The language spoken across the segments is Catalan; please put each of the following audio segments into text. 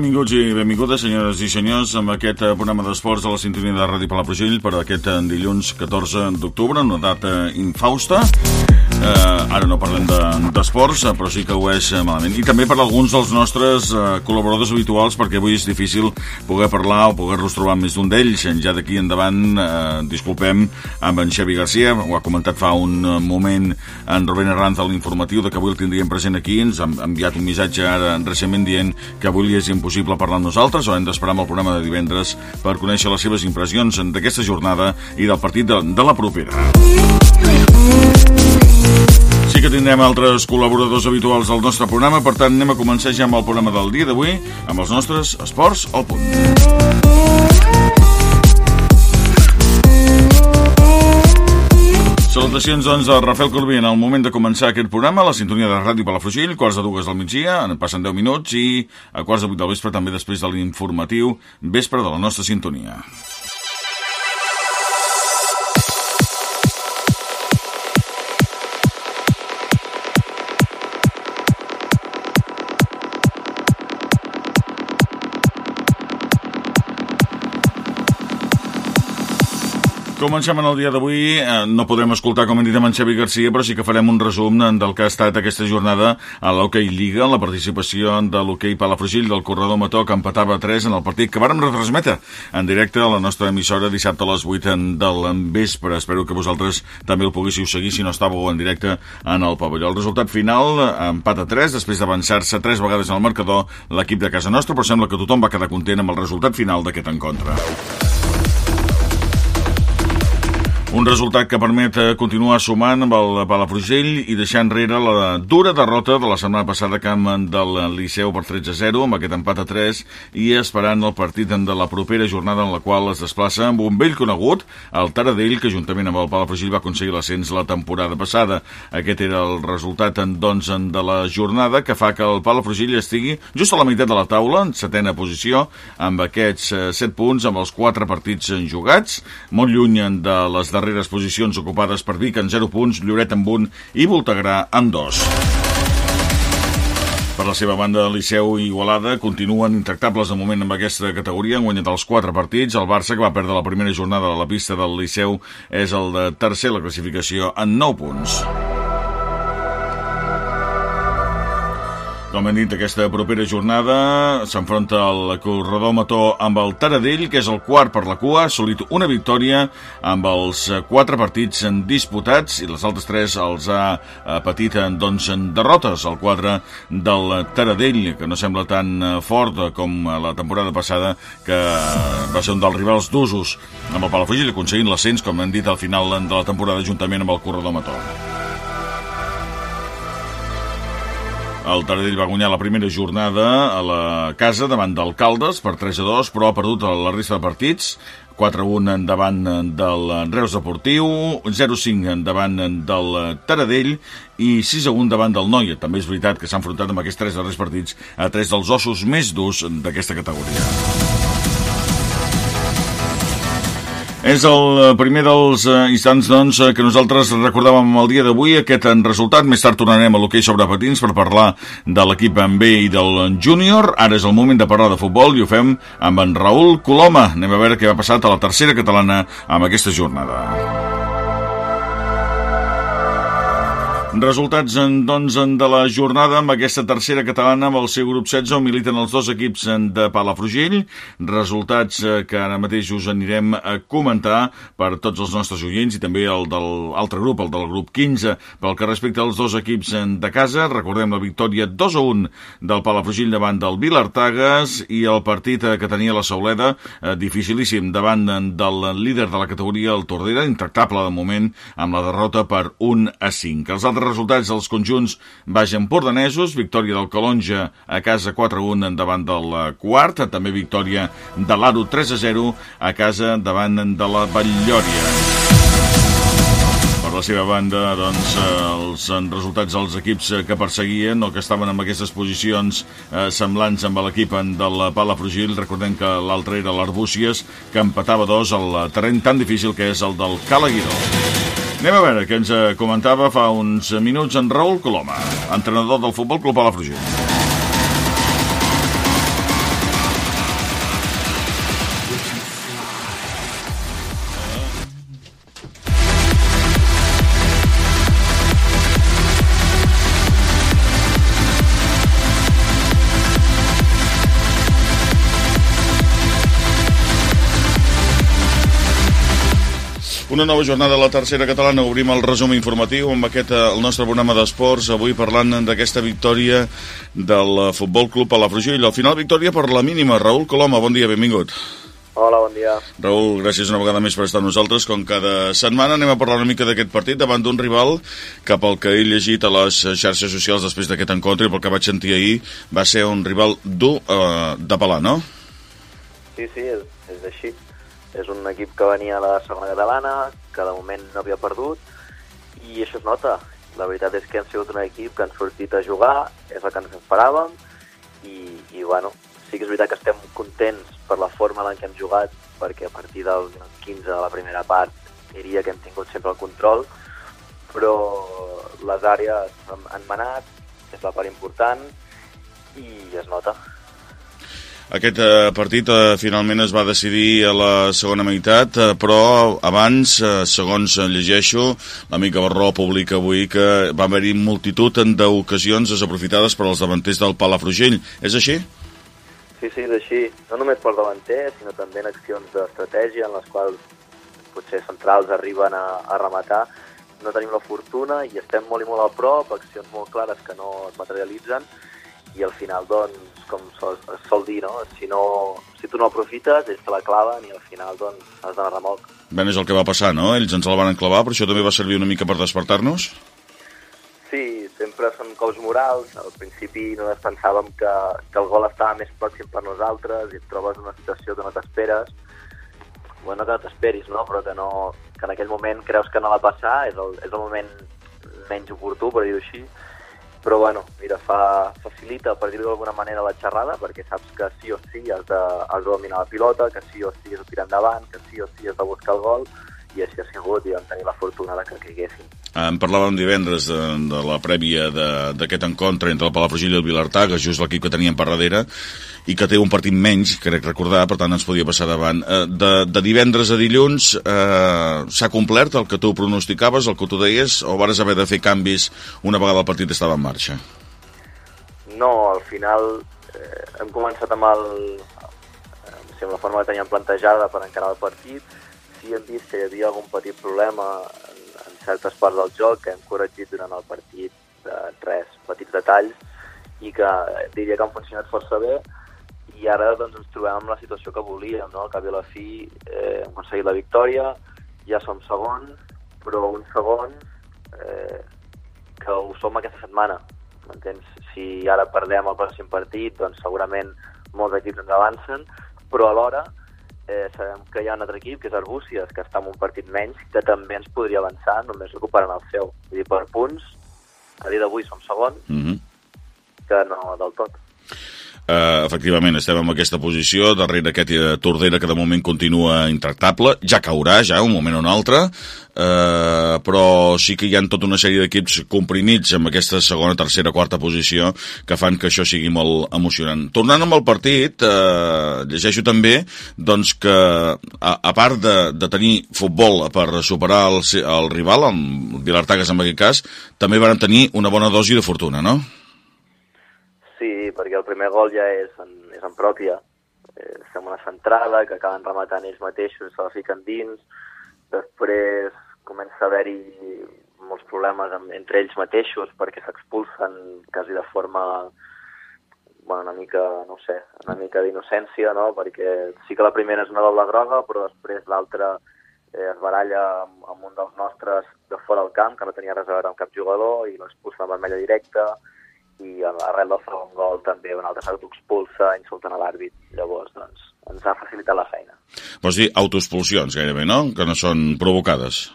Benvinguts i benvingudes, senyores i senyors, amb aquest eh, programa d'esports de la sintonia de Ràdio Palafrugell per aquest eh, dilluns 14 d'octubre, una data infausta. Eh, ara no parlem d'esports, de, però sí que ho és eh, malament. I també per alguns dels nostres eh, col·laboradors habituals, perquè avui és difícil poder parlar o poder-los trobar més d'un d'ells. Ja d'aquí endavant, eh, disculpem amb en Xavi Garcia, ho ha comentat fa un moment en Rubén Arranz a l'informatiu que avui el tindríem present aquí, ens ha enviat un missatge ara recentment dient que avui li és impossible parlar amb nosaltres o hem d'esperar amb el programa de divendres per conèixer les seves impressions d'aquesta jornada i del partit de, de la propera. Sí que tindrem altres col·laboradors habituals del nostre programa, per tant anem a començar ja amb el programa del dia d'avui, amb els nostres esports al punt. Salutacions, doncs, de Rafael Corbí en el moment de començar aquest programa, la sintonia de Ràdio Palafrugell, quarts de dues del migdia, en passen 10 minuts, i a quarts de vuit del vespre, també després de l'informatiu vespre de la nostra sintonia. Comencem en el dia d'avui. Eh, no podrem escoltar, com hem dit, en Xavi Garcia, però sí que farem un resum del que ha estat aquesta jornada a l'Hockey Lliga, la participació de l'Hockey Palafrugell del corredor Mató, que empatava 3 en el partit que vàrem retransmetre en directe a la nostra emissora dissabte a les 8 del vespre. Espero que vosaltres també el poguéssiu seguir si no estàveu en directe en el pavelló. El resultat final, empat a 3, després d'avançar-se 3 vegades en el marcador l'equip de casa nostra, però sembla que tothom va quedar content amb el resultat final d'aquest encontre. Un resultat que permet eh, continuar sumant amb el Palafrugell i deixar enrere la dura derrota de la setmana passada camp del Liceu per 13-0 amb aquest empat a 3 i esperant el partit de la propera jornada en la qual es desplaça amb un vell conegut, el Taradell, que juntament amb el Palafrugell va aconseguir l'ascens la temporada passada. Aquest era el resultat doncs, de la jornada que fa que el Palafrugell estigui just a la meitat de la taula, en setena posició, amb aquests 7 eh, punts, amb els 4 partits jugats, molt lluny de les darreres posicions ocupades per Vic en 0 punts, Lloret amb 1 i Voltegrà amb 2. Per la seva banda, Liceu i Igualada continuen intractables de moment amb aquesta categoria. Han guanyat els quatre partits. El Barça, que va perdre la primera jornada de la pista del Liceu, és el de tercer la classificació en 9 punts. Com hem dit, aquesta propera jornada s'enfronta el corredor Mató amb el Taradell, que és el quart per la cua, ha assolit una victòria amb els quatre partits disputats i les altres tres els ha patit doncs, derrotes. El quadre del Taradell, que no sembla tan fort com la temporada passada, que va ser un dels rivals d'usos amb el Palafrugell, aconseguint l'ascens, com hem dit, al final de la temporada juntament amb el corredor Mató. El Taradell va guanyar la primera jornada a la casa davant d'Alcaldes per 3 a 2, però ha perdut la resta de partits. 4-1 davant del Reus Deportiu, 0-5 davant del Taradell i 6-1 davant del Noia. També és veritat que s'ha enfrontat amb aquests tres darrers partits a tres dels ossos més durs d'aquesta categoria. És el eh, primer dels eh, instants doncs, eh, que nosaltres recordàvem el dia d'avui, aquest resultat. Més tard tornarem a l'hoquei sobre patins per parlar de l'equip en B i del júnior. Ara és el moment de parlar de futbol i ho fem amb en Raül Coloma. Anem a veure què ha passat a la tercera catalana amb aquesta jornada. Resultats doncs, de la jornada amb aquesta tercera catalana amb el seu grup 16 on militen els dos equips de Palafrugell. Resultats eh, que ara mateix us anirem a comentar per tots els nostres oients i també el de l'altre grup, el del grup 15. Pel que respecta als dos equips de casa, recordem la victòria 2 a 1 del Palafrugell davant del Vilartagas i el partit eh, que tenia la Sauleda eh, dificilíssim davant del líder de la categoria, el Tordera, intractable de moment amb la derrota per 1 a 5. Els altres altres resultats dels conjunts baix empordanesos, victòria del Calonja a casa 4-1 davant del quart, també victòria de l'Aro 3-0 a casa davant de la Batllòria. Per la seva banda, doncs, els resultats dels equips que perseguien o que estaven en aquestes posicions eh, semblants amb l'equip del Palafrugell, recordem que l'altre era l'Arbúcies, que empatava dos al terreny tan difícil que és el del Calaguiró. Anem a veure què ens comentava fa uns minuts en Raül Coloma, entrenador del Futbol Club Palafrugell. Una nova jornada a la tercera catalana. Obrim el resum informatiu amb aquest, eh, el nostre programa d'esports. Avui parlant d'aquesta victòria del Futbol Club a la Frugell. Al final, victòria per la mínima. Raül Coloma, bon dia, benvingut. Hola, bon dia. Raül, gràcies una vegada més per estar amb nosaltres. Com cada setmana anem a parlar una mica d'aquest partit davant d'un rival cap al que he llegit a les xarxes socials després d'aquest encontre i pel que vaig sentir ahir va ser un rival dur eh, de pelar, no? Sí, sí, és, és així és un equip que venia a la segona catalana, que de moment no havia perdut, i això es nota. La veritat és que hem sigut un equip que han sortit a jugar, és el que ens esperàvem, i, i bueno, sí que és veritat que estem contents per la forma en què hem jugat, perquè a partir del 15 de la primera part diria que hem tingut sempre el control, però les àrees han manat, és la part important, i es nota. Aquest eh, partit eh, finalment es va decidir a la segona meitat, eh, però abans, eh, segons llegeixo, l'amic Barró publica avui que va haver-hi multitud d'ocasions desaprofitades per als davanters del Palafrugell. És així? Sí, sí, és així. No només per davanters, sinó també en accions d'estratègia en les quals potser centrals arriben a, a rematar. No tenim la fortuna i estem molt i molt a prop, accions molt clares que no es materialitzen, i al final, doncs, com sol, es sol dir, no? Si, no, si tu no aprofites, ells te la claven i al final, doncs, has d'anar remolc. Ben, és el que va passar, no? Ells ens el van enclavar, però això també va servir una mica per despertar-nos? Sí, sempre són cops morals. Al principi no pensàvem que, que el gol estava més pròxim per nosaltres i et trobes una situació que no t'esperes. Bueno, que no t'esperis, no? Però que, no, que en aquell moment creus que no va passar, és el, és el moment menys oportú, per dir-ho així, però bueno, mira, fa, facilita, per dir-ho d'alguna manera, la xerrada, perquè saps que sí o sí has de, has de dominar la pilota, que sí o sí has de tirar endavant, que sí o sí has de buscar el gol, i així ha sigut, i vam tenir la fortuna de que caiguessin. En parlàvem divendres de, de la prèvia d'aquest encontre entre el Palafrugell i el Vilartaga, just l'equip que teníem per darrere, i que té un partit menys, crec recordar, per tant ens podia passar davant. Eh, de, de divendres a dilluns eh, s'ha complert el que tu pronosticaves, el que tu deies, o vares haver de fer canvis una vegada el partit estava en marxa? No, al final eh, hem començat amb el, eh, amb la forma que teníem plantejada per encarar el partit, hem vist que hi havia algun petit problema en, en certes parts del joc que hem corregit durant el partit de res, petits detalls, i que diria que han funcionat força bé, i ara doncs, ens trobem en la situació que volíem, no? al cap i a la fi eh, hem aconseguit la victòria, ja som segons, però un segon eh, que ho som aquesta setmana, m'entens? Si ara perdem el pròxim partit, doncs segurament molts equips ens avancen, però alhora eh, sabem que hi ha un altre equip, que és Arbúcies, que està en un partit menys, que també ens podria avançar només recuperant el seu. Vull dir, per punts, a dia d'avui som segons, mm -hmm. que no del tot. Uh, efectivament, estem en aquesta posició darrere aquest uh, Tordera que de moment continua intractable, ja caurà ja un moment o un altre. Uh, però sí que hi ha tota una sèrie d'equips comprimits amb aquesta segona, tercera, quarta posició que fan que això sigui molt emocionant. Tornant amb el partit uh, llegeixo també doncs que a, a part de, de tenir futbol per superar el, el rival el Vilar Tagas en aquest cas també van tenir una bona dosi de fortuna, no? Perquè el primer gol ja és en, és en pròpia. Eh, fem una centrada que acaben rematant ells mateixos, se la fiquen dins, després comença a haver-hi molts problemes amb, entre ells mateixos perquè s'expulsen quasi de forma bueno, una mica, no sé, una mica d'innocència, no? perquè sí que la primera és una doble groga, però després l'altra eh, es baralla amb, amb un dels nostres de fora del camp, que no tenia res a veure amb cap jugador, i l'expulsa amb vermella directa, i arrel del segon gol també un altre s'autoexpulsa expulsa insultant a l'àrbit. Llavors, doncs, ens ha facilitat la feina. Vols dir autoexpulsions, gairebé, no? Que no són provocades.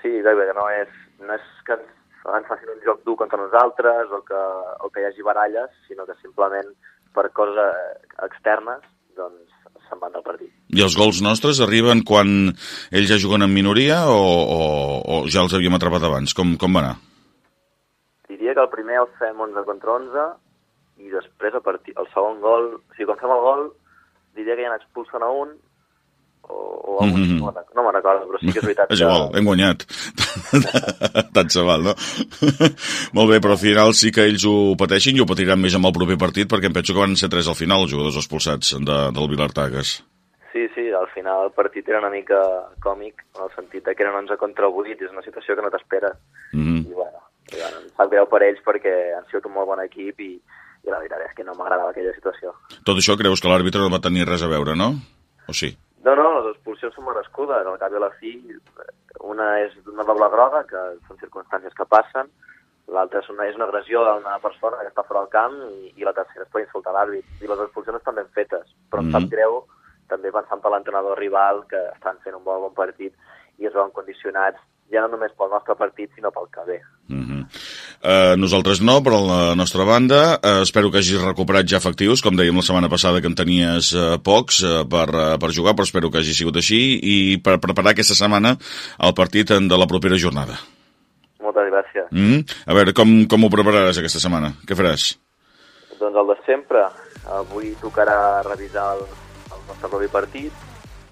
Sí, gairebé, que no és, no és que ens, ens facin un joc dur contra nosaltres o que, o que hi hagi baralles, sinó que simplement per coses externes doncs se'n van del partit. I els gols nostres arriben quan ells ja juguen en minoria o, o, o ja els havíem atrapat abans? Com, com va anar? Diria que el primer el fem 11 contra 11 i després a partir, el segon gol, o sigui, quan fem el gol, diria que ja n'expulsen a un o, o mm -hmm. no me'n recordo, però sí que és veritat és igual, hem guanyat. Tant se val, no? Molt bé, però al final sí que ells ho pateixin i ho patiran més amb el proper partit perquè em penso que van ser tres al final els jugadors expulsats de, del Vilar Tagas. Sí, sí, al final el partit era una mica còmic, en el sentit que eren 11 contra 8, és una situació que no t'esperes. Mm -hmm. I bueno, i bueno, em sap greu per ells perquè han sigut un molt bon equip i, i la veritat és que no m'agradava aquella situació. Tot això creus que l'àrbitre no va tenir res a veure, no? O sí? No, no, les expulsions són merescudes. Al cap i a la fi, una és una doble groga, que són circumstàncies que passen, l'altra és, una, és una agressió d'una persona que està fora del camp i, i la tercera és per insultar l'àrbit. I les expulsions estan ben fetes, però mm -hmm. em sap mhm. greu també pensant per l'entrenador rival, que estan fent un bon, bon partit i es veuen condicionats ja no només pel nostre partit, sinó pel que ve. Uh -huh. uh, nosaltres no, però la nostra banda uh, espero que hagis recuperat ja efectius, com dèiem la setmana passada que en tenies uh, pocs uh, per, uh, per jugar, però espero que hagi sigut així i per preparar aquesta setmana el partit de la propera jornada. Moltes gràcies. Uh -huh. A veure, com, com ho prepararàs aquesta setmana? Què faràs? Doncs el de sempre. Avui tocarà revisar el, nostre propi partit.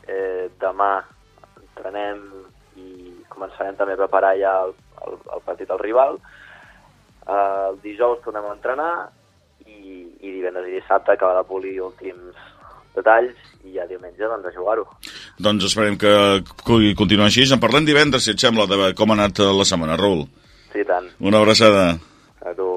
Eh, demà entrenem i començarem també a preparar ja el, el, el partit al rival. Eh, el dijous tornem a entrenar i, i divendres i dissabte acabar de polir últims detalls i ja diumenge doncs, a jugar-ho. Doncs esperem que continuï així. En parlem divendres, si et sembla, de com ha anat la setmana, Raül. Sí, tant. Una abraçada. A tu.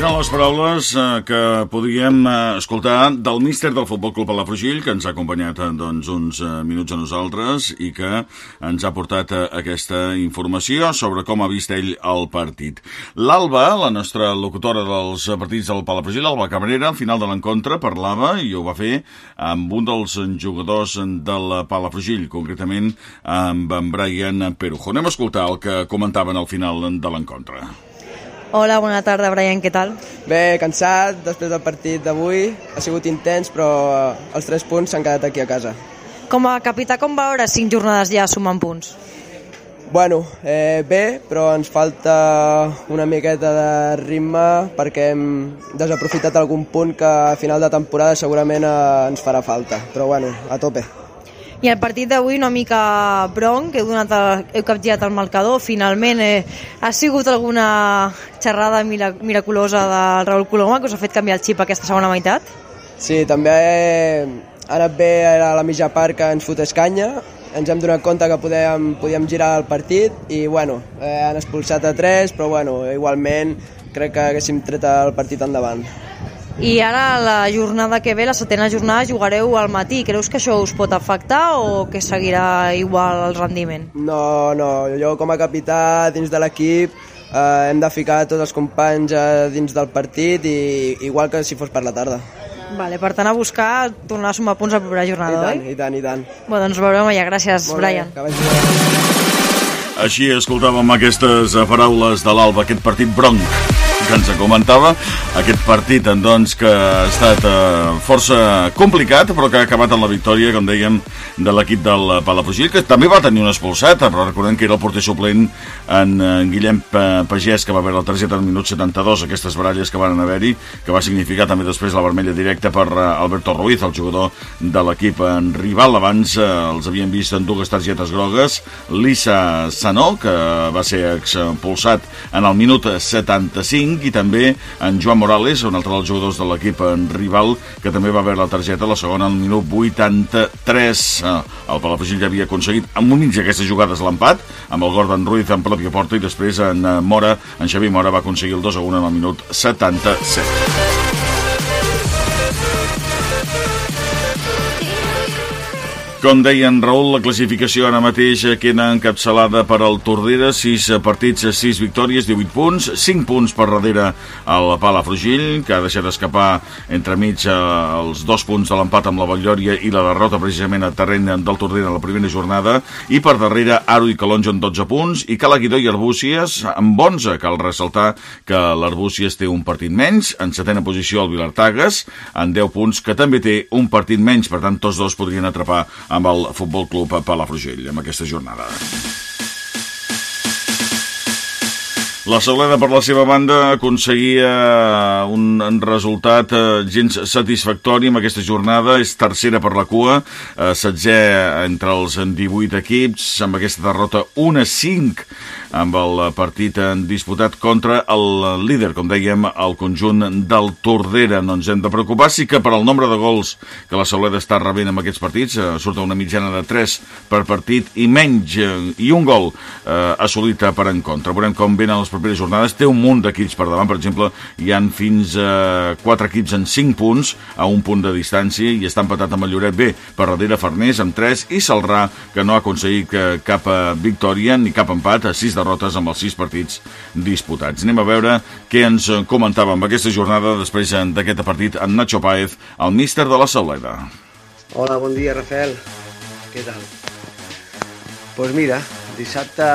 Eren les paraules eh, que podíem eh, escoltar del míster del Futbol Club Palafrugell, que ens ha acompanyat eh, doncs, uns eh, minuts a nosaltres i que ens ha portat eh, aquesta informació sobre com ha vist ell el partit. L'Alba, la nostra locutora dels partits del Palafrugell, Alba Cabrera, al final de l'encontre parlava, i ho va fer, amb un dels jugadors del Palafrugell, concretament amb en Brian Perujo. Anem a escoltar el que comentaven al final de l'encontre. Hola, bona tarda, Brian, què tal? Bé, cansat després del partit d'avui. Ha sigut intens, però eh, els tres punts s'han quedat aquí a casa. Com a capità, com veure cinc jornades ja sumant punts? Bueno, eh, bé, però ens falta una miqueta de ritme perquè hem desaprofitat algun punt que a final de temporada segurament eh, ens farà falta. Però bueno, a tope. I el partit d'avui una mica bronc, heu, donat el, heu capgirat el marcador, finalment eh, ha sigut alguna xerrada miraculosa del Raül Coloma que us ha fet canviar el xip aquesta segona meitat? Sí, també ha anat bé a la mitja part que ens fotés canya, ens hem donat compte que podíem, podíem girar el partit i bueno, eh, han expulsat a tres, però bueno, igualment crec que haguéssim tret el partit endavant. I ara la jornada que ve, la setena jornada, jugareu al matí. Creus que això us pot afectar o que seguirà igual el rendiment? No, no. Jo com a capità dins de l'equip eh, hem de ficar tots els companys eh, dins del partit i igual que si fos per la tarda. Vale, per tant, a buscar tornar a sumar punts a la propera jornada, I tant, oi? I tant, i tant. Bueno, doncs veurem allà. Gràcies, Molt Brian. Bé, Així escoltàvem aquestes paraules de l'Alba, aquest partit bronc que ens comentava. Aquest partit, doncs, que ha estat eh, força complicat, però que ha acabat amb la victòria, com dèiem, de l'equip del Palafrugell, que també va tenir un expulsat, però recordem que era el porter suplent en, en Guillem Pagès, que va haver la targeta al minut 72, aquestes baralles que van haver-hi, que va significar també després la vermella directa per eh, Alberto Ruiz, el jugador de l'equip en rival. Abans eh, els havien vist en dues targetes grogues, Lisa Sanó, que va ser expulsat en el minut 75, i també en Joan Morales, un altre dels jugadors de l'equip rival, que també va veure la targeta la segona al minut 83. Eh, el Palafrugell ja havia aconseguit amb un mig d'aquestes jugades l'empat, amb el Gordon Ruiz en pròpia porta i després en eh, Mora, en Xavi Mora va aconseguir el 2 a 1 en el minut 77. Com deien Raül, la classificació ara mateix queda encapçalada per al Tordera, 6 partits, 6 victòries, 18 punts, 5 punts per darrere el Palafrugell, que ha deixat escapar entremig eh, els dos punts de l'empat amb la Batllòria i la derrota precisament a terreny del Tordera en la primera jornada, i per darrere Aro i Calonjo en 12 punts, i Calaguidó i Arbúcies amb 11. Cal ressaltar que l'Arbúcies té un partit menys, en setena posició el Vilartagas, en 10 punts, que també té un partit menys, per tant tots dos podrien atrapar amb el Futbol Club Palafrugell, amb aquesta jornada. La Sauleda, per la seva banda, aconseguia un resultat eh, gens satisfactori amb aquesta jornada. És tercera per la cua, eh, setzè entre els 18 equips, amb aquesta derrota 1-5 amb el partit disputat contra el líder, com dèiem, el conjunt del Tordera. No ens hem de preocupar, sí que per al nombre de gols que la Sauleda està rebent amb aquests partits, eh, surt una mitjana de 3 per partit i menys, i un gol eh, assolit per en contra. Veurem com venen les properes jornades. Té un munt d'equips per davant, per exemple, hi han fins a 4 equips en 5 punts a un punt de distància i està empatat amb el Lloret B per darrere Farners amb 3 i Salrà, que no ha aconseguit cap victòria ni cap empat a 6 derrotes amb els 6 partits disputats. Anem a veure què ens comentava amb aquesta jornada després d'aquest partit en Nacho Paez, el míster de la Sauleda. Hola, bon dia, Rafael. Què tal? Doncs pues mira, dissabte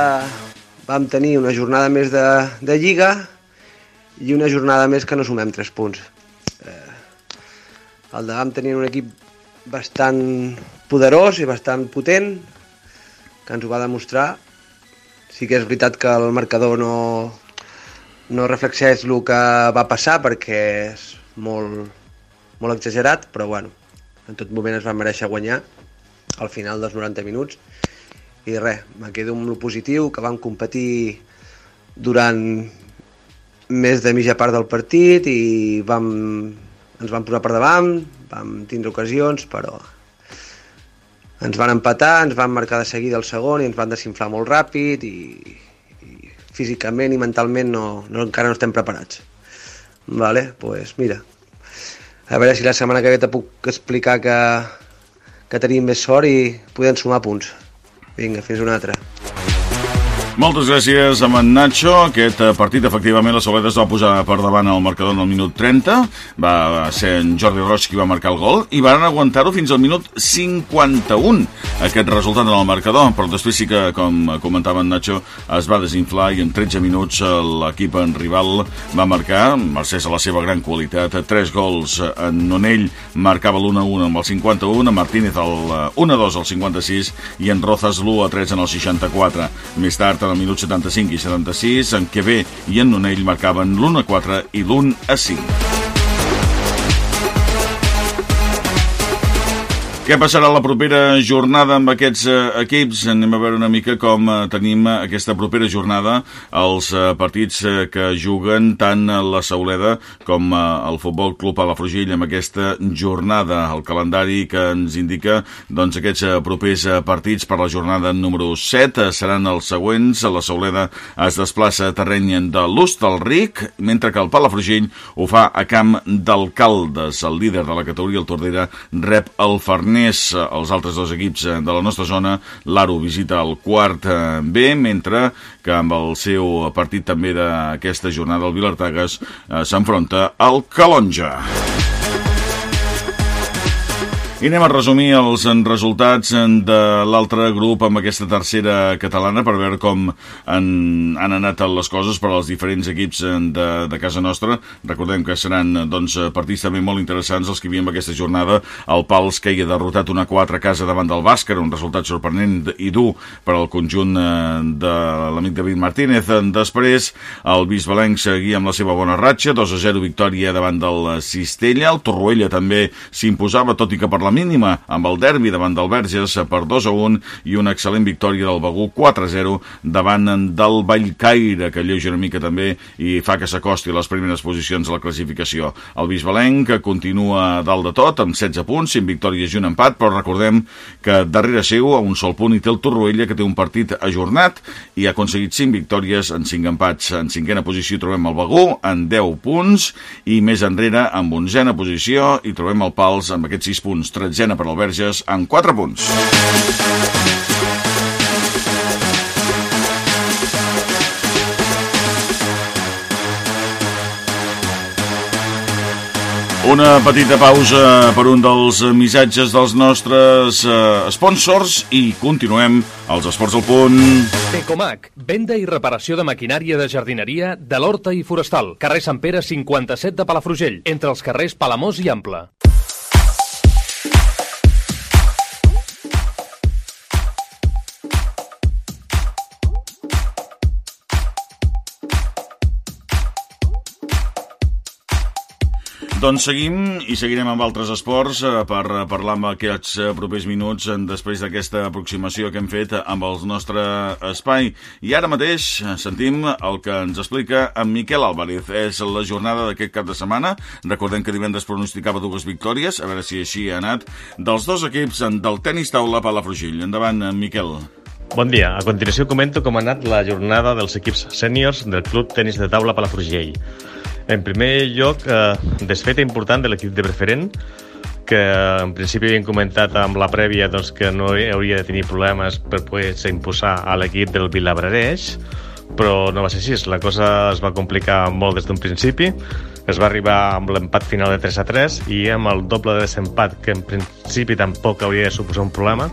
vam tenir una jornada més de, de Lliga i una jornada més que no sumem 3 punts. Eh, el de vam tenir un equip bastant poderós i bastant potent, que ens ho va demostrar. Sí que és veritat que el marcador no, no reflexeix el que va passar perquè és molt, molt exagerat, però bueno, en tot moment es va mereixer guanyar al final dels 90 minuts i res, me quedo amb el positiu, que vam competir durant més de mitja part del partit i vam, ens vam posar per davant, vam tindre ocasions, però ens van empatar, ens van marcar de seguida el segon i ens van desinflar molt ràpid i, i físicament i mentalment no, no, encara no estem preparats. Vale, pues mira, a veure si la setmana que ve te puc explicar que, que tenim més sort i podem sumar punts. Vinga, fins una altra. Moltes gràcies a en Nacho. Aquest eh, partit, efectivament, la Soleda es va posar per davant al marcador en el minut 30. Va ser en Jordi Roig qui va marcar el gol i van aguantar-ho fins al minut 51, aquest resultat en el marcador. Però després sí que, com comentava en Nacho, es va desinflar i en 13 minuts l'equip en rival va marcar, mercès a la seva gran qualitat, tres gols. En Nonell marcava l'1-1 amb el 51, en Martínez el 1-2 al 56 i en Rozas l'1-3 en el 64. Més tard, en el minut 75 i 76, en Quevé i en Nonell marcaven l'1 a 4 i l'1 a 5. Què passarà la propera jornada amb aquests eh, equips? Anem a veure una mica com eh, tenim aquesta propera jornada els eh, partits que juguen tant la Sauleda com el Futbol Club Palafrugell amb aquesta jornada. El calendari que ens indica doncs, aquests propers partits per la jornada número 7 eh, seran els següents. La Sauleda es desplaça a terreny de l'Hostalric, mentre que el Palafrugell ho fa a camp d'Alcaldes. El líder de la categoria, el Tordera, rep el Farners Eh, els altres dos equips eh, de la nostra zona, l'Aro visita el quart eh, B, mentre que amb el seu partit també d'aquesta jornada, el Vilartagas, s'enfronta al Calonja. I anem a resumir els resultats de l'altre grup amb aquesta tercera catalana per veure com han, han anat les coses per als diferents equips de, de casa nostra. Recordem que seran doncs, partits també molt interessants els que havíem aquesta jornada. El Pals que hi ha derrotat una 4 a casa davant del Bàsquer, un resultat sorprenent i dur per al conjunt eh, de l'amic David Martínez. Després el Bisbalenc seguia amb la seva bona ratxa, 2 a 0 victòria davant del Cistella. El Torroella també s'imposava, tot i que per la mínima amb el derbi davant del Verges per 2 a 1 i una excel·lent victòria del Begú 4 a 0 davant del Vallcaire, que lleuja una mica també i fa que s'acosti a les primeres posicions de la classificació. El Bisbalenc continua dalt de tot amb 16 punts, 5 victòries i un empat, però recordem que darrere seu a un sol punt hi té el Torroella, que té un partit ajornat i ha aconseguit 5 victòries en 5 empats. En cinquena posició trobem el Begú en 10 punts i més enrere amb onzena posició i trobem el Pals amb aquests 6 punts tretzena per al Verges amb 4 punts. Una petita pausa per un dels missatges dels nostres eh, sponsors i continuem als Esports al Punt. Tecomac, venda i reparació de maquinària de jardineria de l'Horta i Forestal. Carrer Sant Pere 57 de Palafrugell, entre els carrers Palamós i Ample. Doncs seguim i seguirem amb altres esports eh, per parlar amb aquests eh, propers minuts eh, després d'aquesta aproximació que hem fet amb el nostre espai. I ara mateix sentim el que ens explica en Miquel Álvarez. És la jornada d'aquest cap de setmana. Recordem que divendres pronosticava dues victòries, a veure si així ha anat, dels dos equips del tenis taula Palafrugell. Endavant, Miquel. Bon dia. A continuació comento com ha anat la jornada dels equips sèniors del Club Tenis de Taula Palafrugell. En primer lloc, eh, desfeta important de l'equip de preferent, que en principi havien comentat amb la prèvia doncs, que no hauria de tenir problemes per poder-se imposar a l'equip del Vilabrareix, però no va ser així. La cosa es va complicar molt des d'un principi. Es va arribar amb l'empat final de 3 a 3 i amb el doble de desempat, que en principi tampoc hauria de suposar un problema,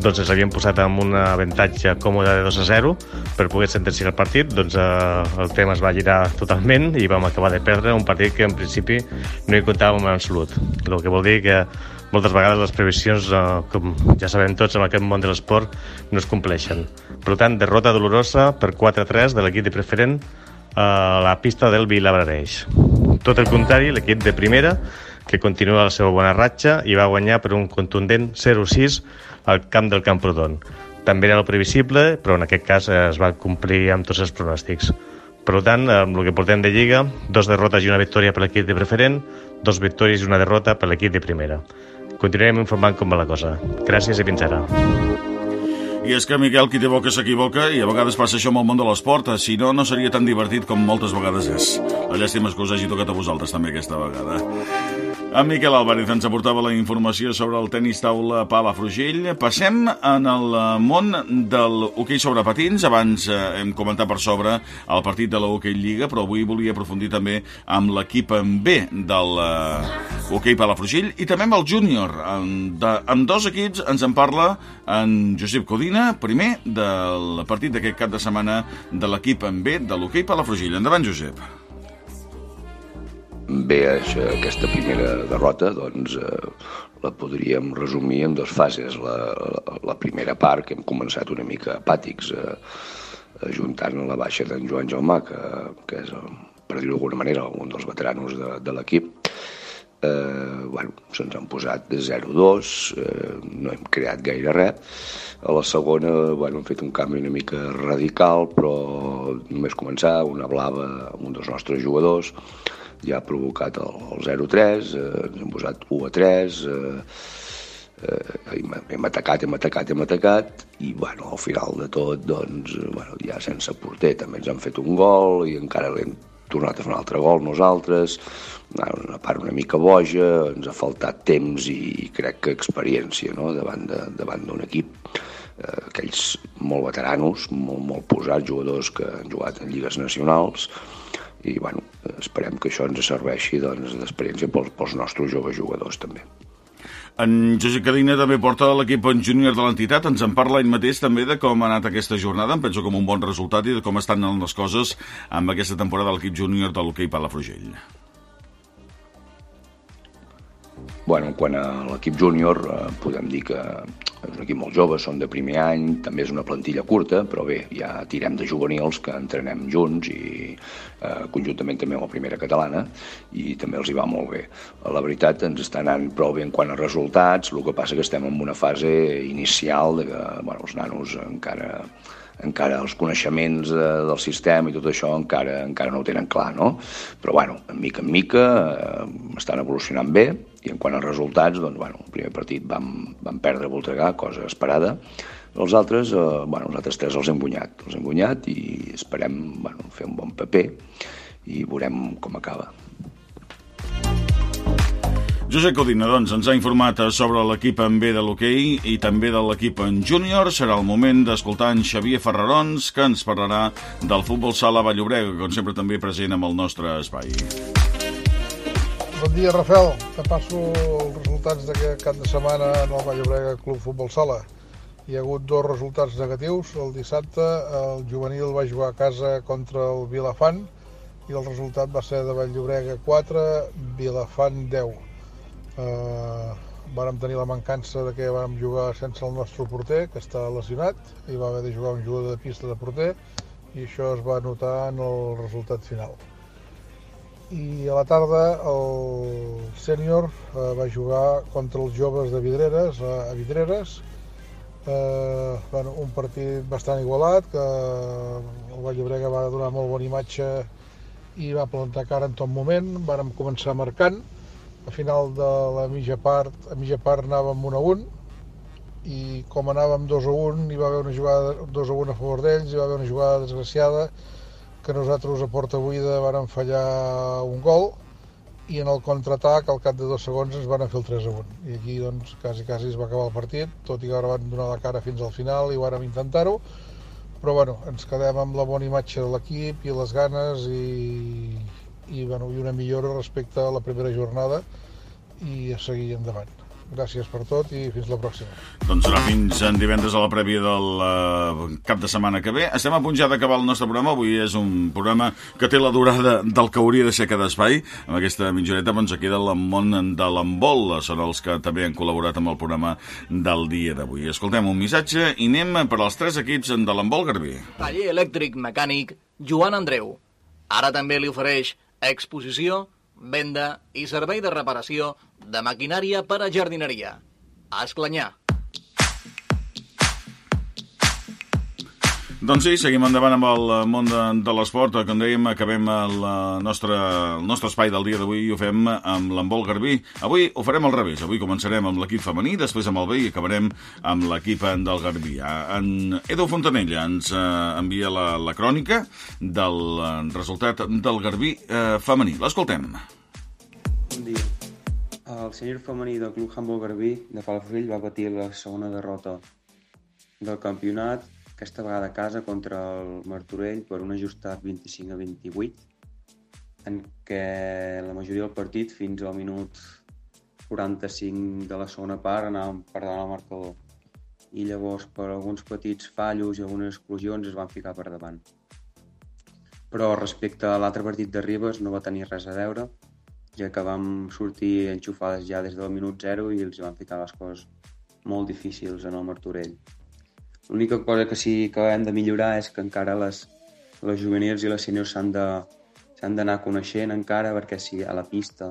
doncs ens havíem posat amb un avantatge còmode de 2 a 0 per poder sentenciar el partit, doncs eh, el tema es va girar totalment i vam acabar de perdre un partit que en principi no hi comptàvem en absolut. El que vol dir que moltes vegades les previsions, eh, com ja sabem tots en aquest món de l'esport, no es compleixen. Per tant, derrota dolorosa per 4-3 de l'equip de preferent a la pista del Vilabrareix. Tot el contrari, l'equip de primera, que continua la seva bona ratxa i va guanyar per un contundent 0-6 al camp del Camprodon. També era el previsible, però en aquest cas es va complir amb tots els pronòstics. Per tant, amb el que portem de Lliga, dos derrotes i una victòria per l'equip de preferent, dos victòries i una derrota per l'equip de primera. Continuarem informant com va la cosa. Gràcies i fins ara. I és que, Miquel, qui té boca s'equivoca i a vegades passa això amb el món de l'esport. Si no, no seria tan divertit com moltes vegades és. La llàstima és que us hagi tocat a vosaltres també aquesta vegada. En Miquel Álvarez ens aportava la informació sobre el tenis taula Palafrugell. Passem en el món del hoquei sobre patins. Abans eh, hem comentat per sobre el partit de la Hockey Lliga, però avui volia aprofundir també amb l'equip en B del eh, hoquei Palafrugell i també amb el júnior. Amb dos equips ens en parla en Josep Codina, primer del partit d'aquest cap de setmana de l'equip en B de l'hoquei Palafrugell. Endavant, Josep bé aquesta primera derrota doncs, eh, la podríem resumir en dues fases. La, la, la primera part, que hem començat una mica apàtics, eh, ajuntant la baixa d'en Joan Jaume, que, que és, per dir-ho d'alguna manera, un dels veteranos de, de l'equip. Eh, bueno, se'ns han posat de 0-2, eh, no hem creat gaire res. A la segona bueno, hem fet un canvi una mica radical, però només començar, una blava amb un dels nostres jugadors, ja ha provocat el, el 0-3, eh, ens hem posat 1-3, eh, eh, hem, hem atacat, hem atacat, hem atacat, i bueno, al final de tot, doncs, bueno, ja sense porter també ens han fet un gol i encara l'hem tornat a fer un altre gol nosaltres, una part una mica boja, ens ha faltat temps i crec que experiència no? davant d'un equip eh, aquells molt veteranos, molt, molt posats, jugadors que han jugat en lligues nacionals, i bueno, esperem que això ens serveixi doncs, d'experiència doncs, pels, pels nostres joves jugadors també. En Josep Cadina també porta l'equip júnior de l'entitat. Ens en parla ell mateix també de com ha anat aquesta jornada. Em penso com un bon resultat i de com estan les coses amb aquesta temporada de l'equip júnior de l'hoquei Palafrugell. Bueno, quan a l'equip júnior eh, podem dir que és un equip molt jove, són de primer any, també és una plantilla curta, però bé, ja tirem de juvenils que entrenem junts i eh, conjuntament també amb la primera catalana i també els hi va molt bé. La veritat ens està anant prou bé en quant a resultats, el que passa que estem en una fase inicial de que bueno, els nanos encara encara els coneixements de, del sistema i tot això encara encara no ho tenen clar, no? Però, bueno, en mica en mica eh, estan evolucionant bé i en quant als resultats, doncs, bueno, el primer partit vam, vam perdre a Voltregà, cosa esperada, els altres, eh, bueno, els altres tres els hem guanyat, els hem guanyat i esperem bueno, fer un bon paper i veurem com acaba. Josep Codina, doncs, ens ha informat sobre l'equip en B de l'hoquei i també de l'equip en júnior. Serà el moment d'escoltar en Xavier Ferrarons, que ens parlarà del futbol sala Vallobrega, com sempre també present amb el nostre espai. Bon dia, Rafael. Te passo els resultats d'aquest cap de setmana en el Vallobrega Club Futbol Sala. Hi ha hagut dos resultats negatius. El dissabte el juvenil va jugar a casa contra el Vilafant i el resultat va ser de Valllorega 4, Vilafant 10 eh, vàrem tenir la mancança de que vàrem jugar sense el nostre porter, que està lesionat, i va haver de jugar un jugador de pista de porter, i això es va notar en el resultat final. i a la tarda el sènior eh, va jugar contra els joves de Vidreres, a Vidreres, eh, bueno, un partit bastant igualat, que el Vallobregat va donar molt bona imatge i va plantar cara en tot moment, vàrem començar marcant, a final de la mitja part, a mitja part anàvem 1 a 1, i com anàvem 2 a 1, hi va haver una jugada 2 a 1 a favor d'ells, hi va haver una jugada desgraciada que nosaltres a porta buida vàrem fallar un gol, i en el contraatac al cap de dos segons ens van fer el 3 a 1 i aquí doncs quasi quasi es va acabar el partit tot i que ara van donar la cara fins al final i vàrem intentar-ho però bueno, ens quedem amb la bona imatge de l'equip i les ganes i, i, bueno, i una millora respecte a la primera jornada i a seguir endavant. Gràcies per tot i fins la pròxima. Doncs serà fins en divendres a la prèvia del uh, cap de setmana que ve. Estem a punt ja d'acabar el nostre programa. Avui és un programa que té la durada del que hauria de ser cada espai. Amb aquesta mitjoreta doncs, queda el món de l'embol. Són els que també han col·laborat amb el programa del dia d'avui. Escoltem un missatge i anem per als tres equips de l'embol Garbí. Taller elèctric mecànic Joan Andreu. Ara també li ofereix exposició venda i servei de reparació de maquinària per a jardineria. A. Doncs sí, seguim endavant amb el món de, de l'esport. Com dèiem, acabem el nostre, el nostre espai del dia d'avui i ho fem amb l'embol Garbí. Avui ho farem al revés. Avui començarem amb l'equip femení, després amb el B i acabarem amb l'equip del Garbí. En Edu Fontanella ens eh, envia la, la crònica del resultat del Garbí eh, femení. L'escoltem. Bon dia. El senyor femení del Club Handball Garbí de Palafrugell va patir la segona derrota del campionat aquesta vegada a casa contra el Martorell per un ajustat 25 a 28, en què la majoria del partit, fins al minut 45 de la segona part, anàvem per davant al marcador. I llavors, per alguns petits fallos i algunes exclusions, es van ficar per davant. Però respecte a l'altre partit de Ribes no va tenir res a veure, ja que vam sortir enxufades ja des del minut 0 i els van ficar les coses molt difícils en el Martorell. L'única cosa que sí que hem de millorar és que encara les, les juvenils i les seniors s'han de s'han d'anar coneixent encara perquè si a la pista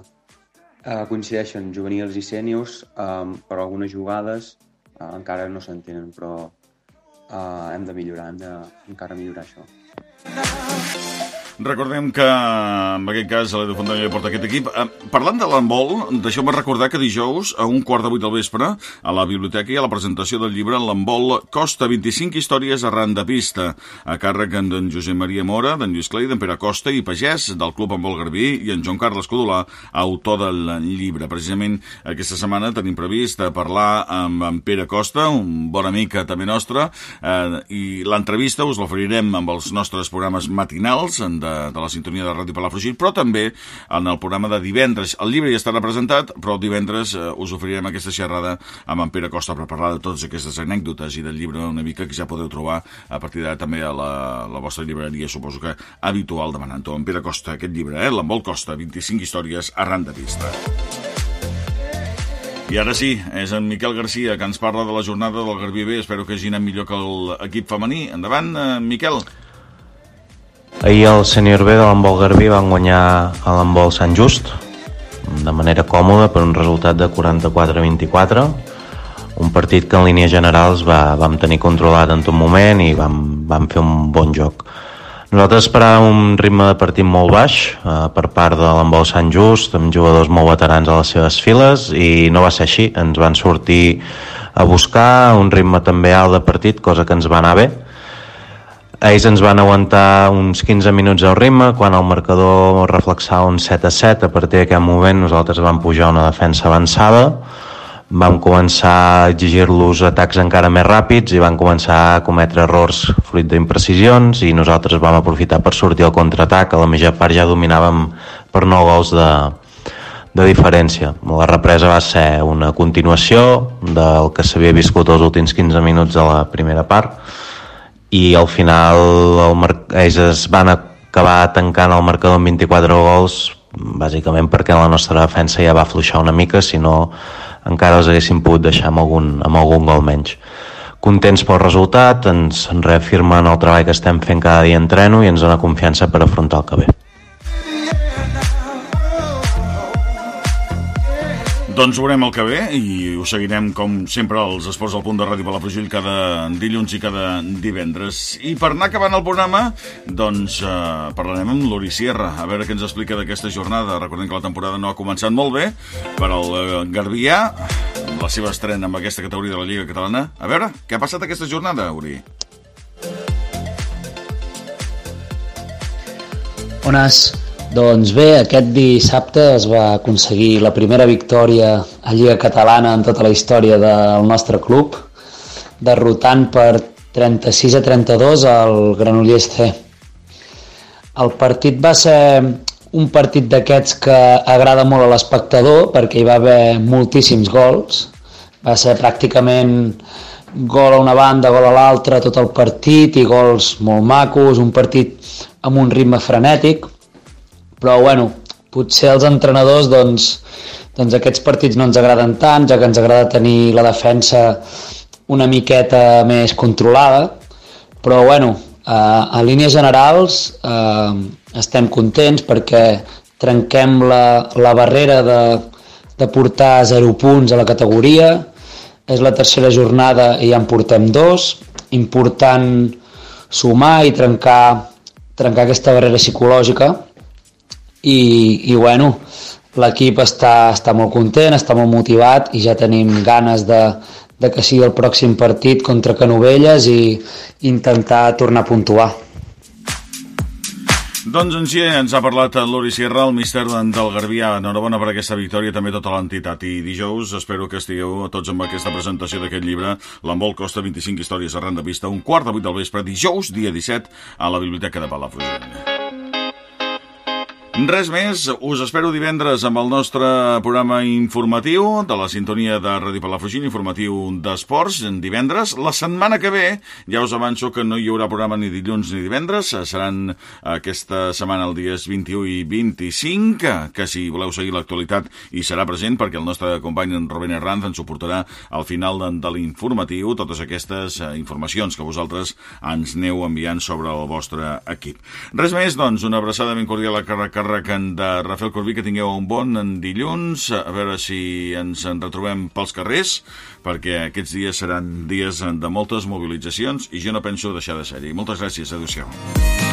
eh, coincideixen juvenils i sèniors eh, per algunes jugades eh, encara no s'entenen però eh, hem de millorar, hem de encara millorar això. Recordem que, en aquest cas, l'Edu Fontanya porta aquest equip. Eh, parlant de l'handbol, deixeu-me recordar que dijous, a un quart de vuit del vespre, a la biblioteca hi ha la presentació del llibre L'handbol Costa, 25 històries arran de pista, a càrrec d'en Josep Maria Mora, d'en Lluís Clay, d'en Pere Costa i Pagès, del Club Handbol Garbí, i en Joan Carles Codolà, autor del llibre. Precisament aquesta setmana tenim previst parlar amb en Pere Costa, un bon amic també nostre, eh, i l'entrevista us l'oferirem amb els nostres programes matinals de de, la sintonia de Ràdio Palafrugell, però també en el programa de divendres. El llibre ja està representat, però divendres eh, us oferirem aquesta xerrada amb en Pere Costa per parlar de totes aquestes anècdotes i del llibre una mica que ja podeu trobar a partir d'ara també a la, la vostra llibreria, suposo que habitual demanant-ho. En Pere Costa, aquest llibre, eh? l'Envol Costa, 25 històries arran de vista. I ara sí, és en Miquel Garcia que ens parla de la jornada del Garbí B. Espero que hagi anat millor que l'equip femení. Endavant, eh, Miquel. Ahir el sènior B de l'embol Garbí van guanyar a l'embol Sant Just de manera còmoda per un resultat de 44-24 un partit que en línies generals va, vam tenir controlat en tot moment i vam, vam fer un bon joc. Nosaltres esperàvem un ritme de partit molt baix eh, per part de l'embol Sant Just, amb jugadors molt veterans a les seves files, i no va ser així. Ens van sortir a buscar un ritme també alt de partit, cosa que ens va anar bé, ells ens van aguantar uns 15 minuts al ritme, quan el marcador reflexava un 7 a 7, a partir d'aquest moment nosaltres vam pujar una defensa avançada, vam començar a exigir-los atacs encara més ràpids i van començar a cometre errors fruit d'imprecisions i nosaltres vam aprofitar per sortir al contraatac, a la mitja part ja dominàvem per 9 gols de, de diferència. La represa va ser una continuació del que s'havia viscut els últims 15 minuts de la primera part, i al final el ells es van acabar tancant el marcador amb 24 gols bàsicament perquè la nostra defensa ja va fluixar una mica, si no encara els haguéssim pogut deixar amb algun, amb algun gol menys. Contents pel resultat, ens reafirmen el treball que estem fent cada dia en treno i ens dona confiança per afrontar el que ve. Doncs veurem el que ve i ho seguirem com sempre als esports al punt de Ràdio Palafrugell cada dilluns i cada divendres. I per anar acabant el programa, doncs eh, parlarem amb l'Uri Sierra, a veure què ens explica d'aquesta jornada. Recordem que la temporada no ha començat molt bé per al eh, Garbià, la seva estrena amb aquesta categoria de la Lliga Catalana. A veure, què ha passat aquesta jornada, Uri? Bones. Doncs bé, aquest dissabte es va aconseguir la primera victòria a Lliga Catalana en tota la història del nostre club, derrotant per 36 a 32 al Granollers C. El partit va ser un partit d'aquests que agrada molt a l'espectador perquè hi va haver moltíssims gols. Va ser pràcticament gol a una banda, gol a l'altra, tot el partit i gols molt macos, un partit amb un ritme frenètic però bueno, potser els entrenadors doncs, doncs aquests partits no ens agraden tant, ja que ens agrada tenir la defensa una miqueta més controlada, però bueno, eh, a línies generals eh, estem contents perquè trenquem la, la barrera de, de portar 0 punts a la categoria, és la tercera jornada i ja en portem dos, important sumar i trencar, trencar aquesta barrera psicològica i, i bueno, l'equip està, està molt content, està molt motivat i ja tenim ganes de, de que sigui el pròxim partit contra Canovelles i intentar tornar a puntuar. Doncs en si ens ha parlat l'Uri Sierra, el míster del Garbià. Enhorabona per aquesta victòria, també tota l'entitat. I dijous espero que estigueu tots amb aquesta presentació d'aquest llibre, L'Embol Costa 25 històries arran de vista, un quart de vuit del vespre, dijous, dia 17, a la Biblioteca de Palafrugell. Res més, us espero divendres amb el nostre programa informatiu de la sintonia de Ràdio Palafrugell, informatiu d'esports, divendres. La setmana que ve, ja us avanço que no hi haurà programa ni dilluns ni divendres, seran aquesta setmana el dies 21 i 25, que si voleu seguir l'actualitat hi serà present, perquè el nostre company en Rubén Herranz ens suportarà al final de, l'informatiu totes aquestes eh, informacions que vosaltres ens neu enviant sobre el vostre equip. Res més, doncs, una abraçada ben cordial a càrrec càrrec de Rafael Corbí, que tingueu un bon en dilluns, a veure si ens en retrobem pels carrers, perquè aquests dies seran dies de moltes mobilitzacions i jo no penso deixar de ser-hi. Moltes gràcies, adéu-siau.